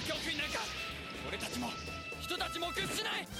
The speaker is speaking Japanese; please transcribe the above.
の教訓になんか俺たちも人たちも屈しない。